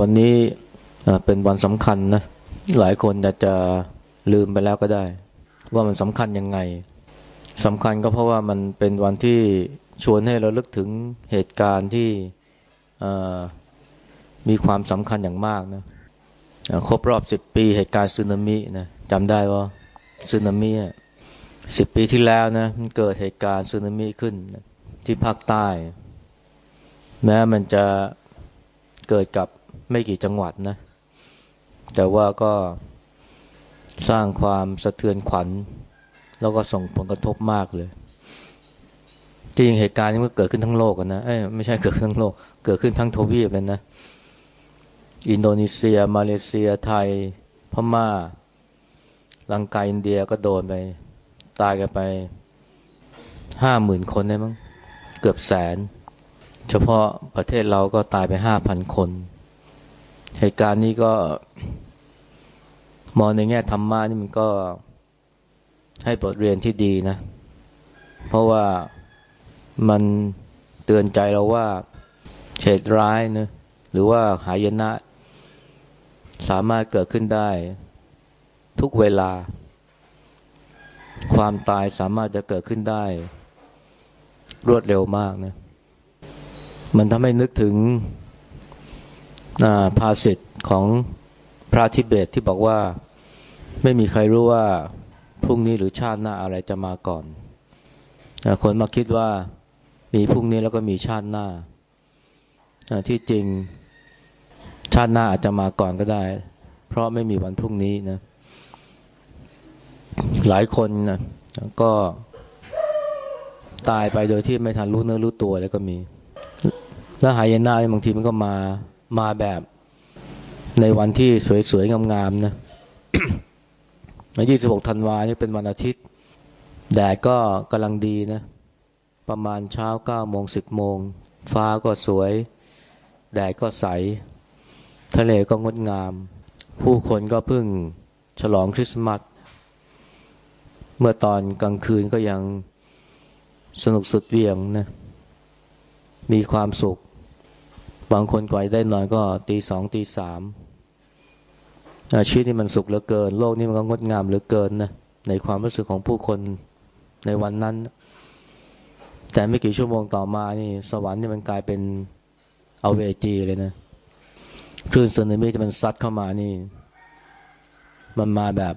วันนี้เป็นวันสำคัญนะหลายคนอาจจะลืมไปแล้วก็ได้ ว่ามันสำคัญยังไงสำคัญก็เพราะว่ามันเป็นวันที่ชวนให้เราลึกถึงเหตุการณ์ที่มีความสำคัญอย่างมากนะครบรอบสิบปีเหตุการณ์สึนามินะจำได้ว่าสึนามิสิบปีที่แล้วนะมันเกิดเหตุการณ์สึนามิขึ้นที่ภาคใต้ แม้มันจะเกิดกับ ไม่กี่จังหวัดนะ แต่ว่าก็สร้างความสะเทือนขวัญ แล้วก็ส่งผลกระทบมากเลยจริงเหตุการณ์นี้มันเกิดขึ้นทั้งโลกนะเอ้ไม่ใช่เกิดขึ้นทั้งโลก เกิดขึ้นทั้งทวีปเลยนะ อินโดนีเซีย มาเลเซีย ไทย พมา่า ลังกาอินเดียก็โดนไป ตายกันไปห้าหมื่นคนได้มั้ง เกือบแสน เฉพาะประเทศเราก็ตายไปห้าพันคน เหตุการณ์นี้ก็มองในแง่ธรรมะนี่มันก็ให้บทเรียนที่ดีนะ เพราะว่ามันเตือนใจเราว่าเหตุร้ายนะหรือว่าหายนะ สามารถเกิดขึ้นได้ ทุกเวลา ความตายสามารถจะเกิดขึ้นได้ รวดเร็วมากนะมันทำให้นึกถึง ภาษิตของพระทิเบตที่บอกว่าไม่มีใครรู้ว่าพรุ่งนี้หรือชาติหน้าอะไรจะมาก่อน คนมาคิดว่ามีพรุ่งนี้แล้วก็มีชาติหน้า ที่จริงชาติหน้าอาจจะมาก่อนก็ได้ เพราะไม่มีวันพรุ่งนี้นะ หลายคนนะก็ตายไปโดยที่ไม่ทันรู้เนื้อรู้ตัวแล้วก็มี แล้วหายนาบางทีมันก็มา มาแบบในวันที่สวยๆ งามๆนะในยี่สิบหกธันวาเนี่เป็นวันอาทิตย์ แดดก็กำลังดีนะ ประมาณเช้าเก้าโมงสิบโมง ฟ้าก็สวย แดดก็ใส ทะเลก็งดงาม ผู้คนก็เพิ่งฉลองคริสต์มาส เมื่อตอนกลางคืนก็ยังสนุกสุดเวียงนะ มีความสุข บางคนกว่าได้นอนก็ตีสองตีสามชีวิตนี่มันสุขเหลือเกิน โลกนี้มันก็งดงามเหลือเกินนะในความรู้สึกของผู้คนในวันนั้น แต่ไม่กี่ชั่วโมงต่อมานี่ สวรรค์นี่มันกลายเป็นเอาเวจีเลยนะคลื่นสึนามิที่มันซัดเข้ามานี่ มันมาแบบ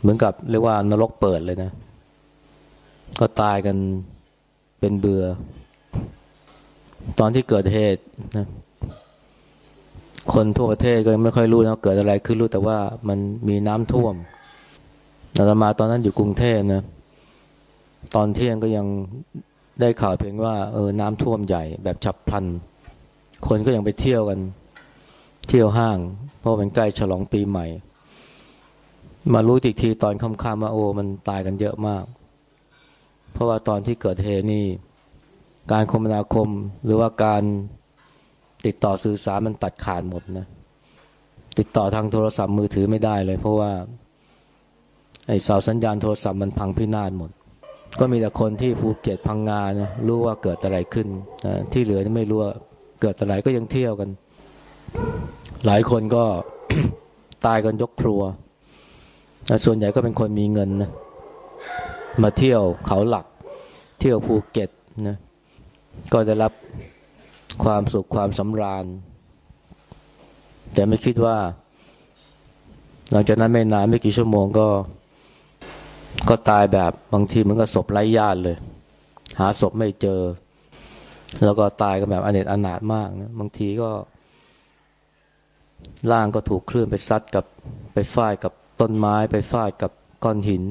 เหมือนกับเรียกว่านรกเปิดเลยนะ ก็ตายกันเป็นเบื่อ ตอนที่เกิดเหตุนะคนทั่วประเทศก็ยังไม่ค่อยรู้นะเกิดอะไรขึ้นรู้แต่ว่ามันมีน้ำท่วมอาตมาตอนนั้นอยู่กรุงเทพนะ ตอนเที่ยงก็ยังได้ข่าวเพียงว่าเออน้ำท่วมใหญ่แบบฉับพลัน คนก็ยังไปเที่ยวกัน เที่ยวห้าง เพราะมันใกล้ฉลองปีใหม่ มารู้อีกทีตอนค่ำๆว่าโอ้มันตายกันเยอะมาก เพราะว่าตอนที่เกิดเหตุนี่ การคมนาคมหรือว่าการติดต่อสื่อสารมันตัดขาดหมดนะติดต่อทางโทรศัพท์มือถือไม่ได้เลย เพราะว่าไอ้เสาสัญญาณโทรศัพท์มันพังพินาศหมด ก็มีแต่คนที่ภูเก็ตพังงานะรู้ว่าเกิดอะไรขึ้นนะที่เหลือไม่รู้ว่าเกิดอะไรก็ยังเที่ยวกัน หลายคนก็ตายกันยกครัวนะส่วนใหญ่ก็เป็นคนมีเงินนะมาเที่ยวเขาหลัก เที่ยวภูเก็ตนะ ก็ได้รับความสุขความสำราญ แต่ไม่คิดว่า หลังจากนั้นไม่นานไม่กี่ชั่วโมงก็ ก็ตายแบบบางทีมันก็ศพไร้ญาติเลย หาศพไม่เจอ แล้วก็ตายกันแบบอเนจอนาถมากนะบางทีก็ ร่างก็ถูกคลื่นไปซัดกับไปฟาดกับต้นไม้ ไปฟาดกับก้อนหิน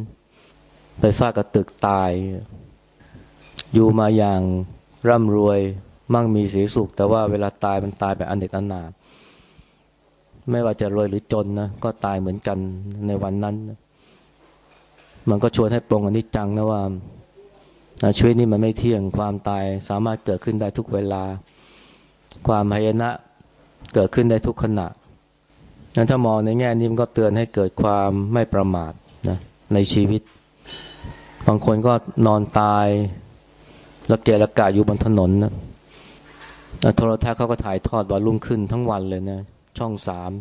ไปฟาดกับตึกตาย อยู่มาอย่าง ร่ำรวยมั่งมีสีสุข แต่ว่าเวลาตายมันตายแบบอันเด็ดอันหนาไม่ว่าจะรวยหรือจนนะก็ตายเหมือนกันในวันนั้นมันก็ชวนให้ปรงอนิจจังนะว่าชีวิตนี้มันไม่เที่ยงความตายสามารถเกิดขึ้นได้ทุกเวลา ความหายนะเกิดขึ้นได้ทุกขณะนั้นถ้ามองในแง่นี้มันก็เตือนให้เกิดความไม่ประมาทนะในชีวิต บางคนก็นอนตาย แล้วเกละกะอยู่บนถนนนะโทรทัศน์เขาก็ถ่ายทอดวันรุ่งขึ้นทั้งวันเลยนะ ช่องสาม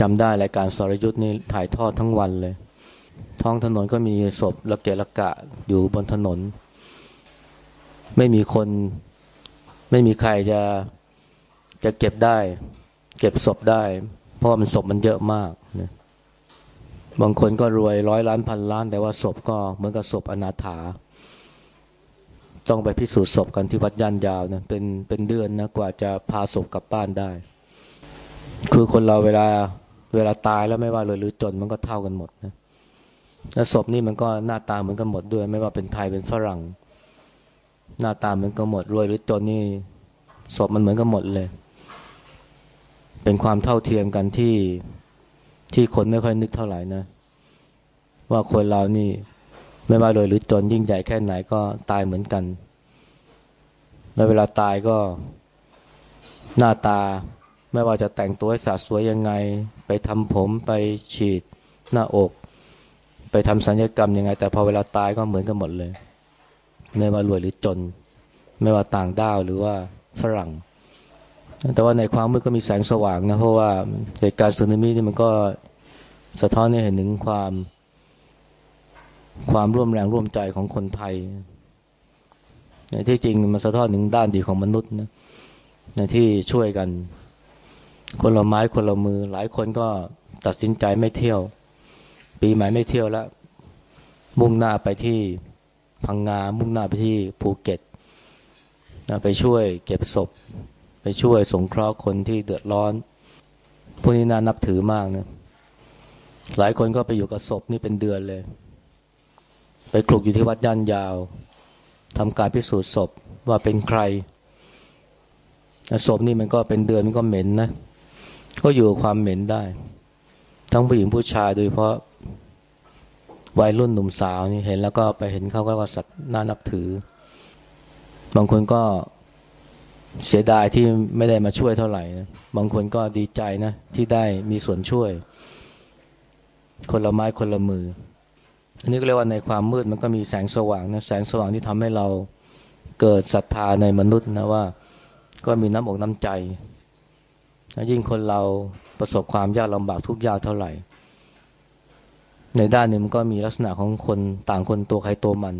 จำได้รายการสรยุทธ์นี่ถ่ายทอดทั้งวันเลย ท้องถนนก็มีศพระเกะระกะอยู่บนถนน ไม่มีคน ไม่มีใครจะจะเก็บได้ เก็บศพได้ เพราะามันศพมันเยอะมากนะบางคนก็รวยร้อยล้านพันล้าน แต่ว่าศพก็เหมือนกับศพอนาถา ต้องไปพิสูจน์ศพกันที่วัดย่านยาวนะเป็นเป็นเดือนนะกว่าจะพาศพกลับบ้านได้ คือคนเราเวลาเวลาตายแล้วไม่ว่ารวยหรือจนมันก็เท่ากันหมดนะแล้วศพนี่มันก็หน้าตาเหมือนกันหมดด้วย ไม่ว่าเป็นไทยเป็นฝรั่ง หน้าตาเหมือนกันหมดรวยหรือจนนี่ศพมันเหมือนกันหมดเลย เป็นความเท่าเทียมกันที่ที่คนไม่ค่อยนึกเท่าไหร่นะ ว่าคนเรานี่ ไม่ว่ารวยหรือจนยิ่งใหญ่แค่ไหนก็ตายเหมือนกัน แล้วเวลาตายก็หน้าตาไม่ว่าจะแต่งตัวให้สะสวยยังไง ไปทำผมไปฉีดหน้าอก ไปทำสัญญกรรมยังไง แต่พอเวลาตายก็เหมือนกันหมดเลย ไม่ว่ารวยหรือจน ไม่ว่าต่างด้าวหรือว่าฝรั่ง แต่ว่าในความมืดก็มีแสงสว่างนะ เพราะว่าเหตุการณ์สึนามินี่มันก็สะท้อนให้เห็นถึงความ ความร่วมแรงร่วมใจของคนไทยในที่จริงมันสะท้อนถึงด้านดีของมนุษย์นะในที่ช่วยกัน คนละไม้คนละมือ หลายคนก็ตัดสินใจไม่เที่ยว ปีใหม่ไม่เที่ยวแล้ว มุ่งหน้าไปที่พังงา มุ่งหน้าไปที่ภูเก็ตไปช่วยเก็บศพ ไปช่วยสงเคราะห์คนที่เดือดร้อน พวกนี้น่านับถือมากนะหลายคนก็ไปอยู่กับศพนี่เป็นเดือนเลย ไปคลุกอยู่ที่วัดย่านยาวทำการพิสูจน์ศพว่าเป็นใครศพนี่มันก็เป็นเดือนมันก็เหม็นนะ ก็อยู่ความเหม็นได้ ทั้งผู้หญิงผู้ชายโดยเพราะวัยรุ่นหนุ่มสาวนี่เห็นแล้วก็ไปเห็นเขาก็ว่าสัตว์น่านับถือ บางคนก็เสียดายที่ไม่ได้มาช่วยเท่าไหร่นะบางคนก็ดีใจนะ ที่ได้มีส่วนช่วย คนละไม้คนละมือ อันนี้ก็เรียกว่าในความมืดมันก็มีแสงสว่างนะแสงสว่างที่ทำให้เราเกิดศรัทธาในมนุษย์นะว่าก็มีน้ำอกน้ำใจยิ่งคนเราประสบความยากลำบากทุกยากเท่าไหร่ ในด้านหนึ่งมันก็มีลักษณะของคนต่างคนตัวใครตัวมัน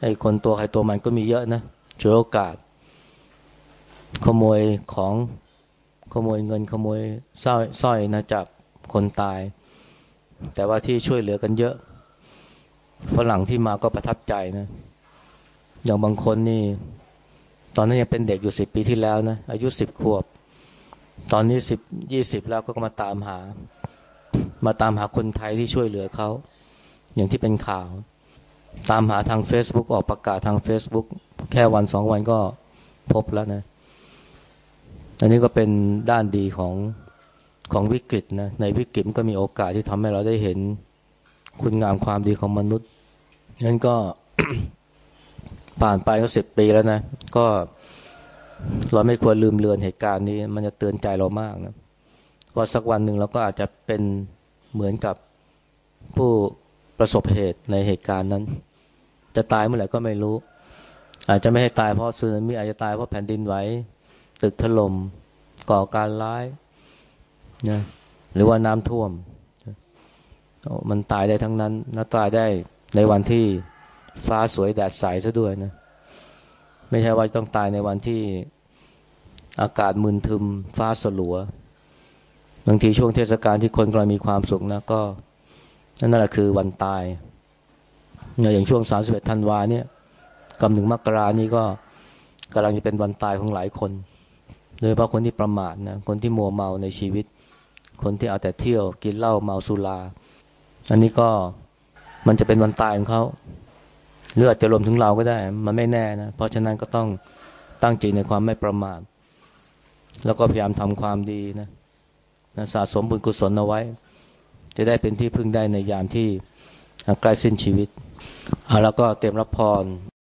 ไอ้คนตัวใครตัวมันก็มีเยอะนะฉวยโอกาส ขโมยของขโมยเงินขโมยสร้อยสร้อยนะจากคนตาย แต่ว่าที่ช่วยเหลือกันเยอะ ฝรั่งที่มาก็ประทับใจนะ อย่างบางคนนี่ ตอนนั้นยังเป็นเด็กอยู่สิบปีที่แล้วนะ อายุสิบขวบ ตอนนี้สิบยี่สิบแล้วก็มาตามหา มาตามหาคนไทยที่ช่วยเหลือเขา อย่างที่เป็นข่าว ตามหาทาง Facebook ออกประกาศทาง Facebook แค่วันสองวันก็พบแล้วนะ อันนี้ก็เป็นด้านดีของของวิกฤตนะ ในวิกฤตก็มีโอกาสที่ทำให้เราได้เห็นคุณงามความดีของมนุษย์ นั้นก็ผ่านไปก็สิบปีแล้วนะ ก็เราไม่ควรลืมเลือนเหตุการณ์นี้ มันจะเตือนใจเรามากนะว่าสักวันหนึ่งเราก็อาจจะเป็นเหมือนกับผู้ประสบเหตุในเหตุการณ์นั้น จะตายเมื่อไหร่ก็ไม่รู้ อาจจะไม่ให้ตายเพราะสึนามิอาจจะตายเพราะแผ่นดินไหวตึกถลม่มก่อการร้ายนะหรือว่าน้ำท่วม มันตายได้ทั้งนั้นและตายได้ ในวันที่ฟ้าสวยแดดใสซะด้วยนะ ไม่ใช่ว่าต้องตายในวันที่อากาศมึนทึม ฟ้าสลัว บางทีช่วงเทศกาลที่คนกำลังมีความสุขนะก็นั่นแหละคือวันตายอย่างช่วงสามสิบธันวาเนี่ยกำหนึ่งมกรานี่ก็กำลังจะเป็นวันตายของหลายคน โดยเฉพาะคนที่ประมาทนะ คนที่มัวเมาในชีวิต คนที่เอาแต่เที่ยวกินเหล้าเมาสุรา อันนี้ก็ มันจะเป็นวันตายของเขาหรืออาจจะรวมถึงเราก็ได้ มันไม่แน่นะ เพราะฉะนั้นก็ต้องตั้งใจในความไม่ประมาท แล้วก็พยายามทำความดีนะนะสะสมบุญกุศลเอาไว้ จะได้เป็นที่พึ่งได้ในยามที่ใกล้สิ้นชีวิตเอาแล้วก็เตรียมรับพร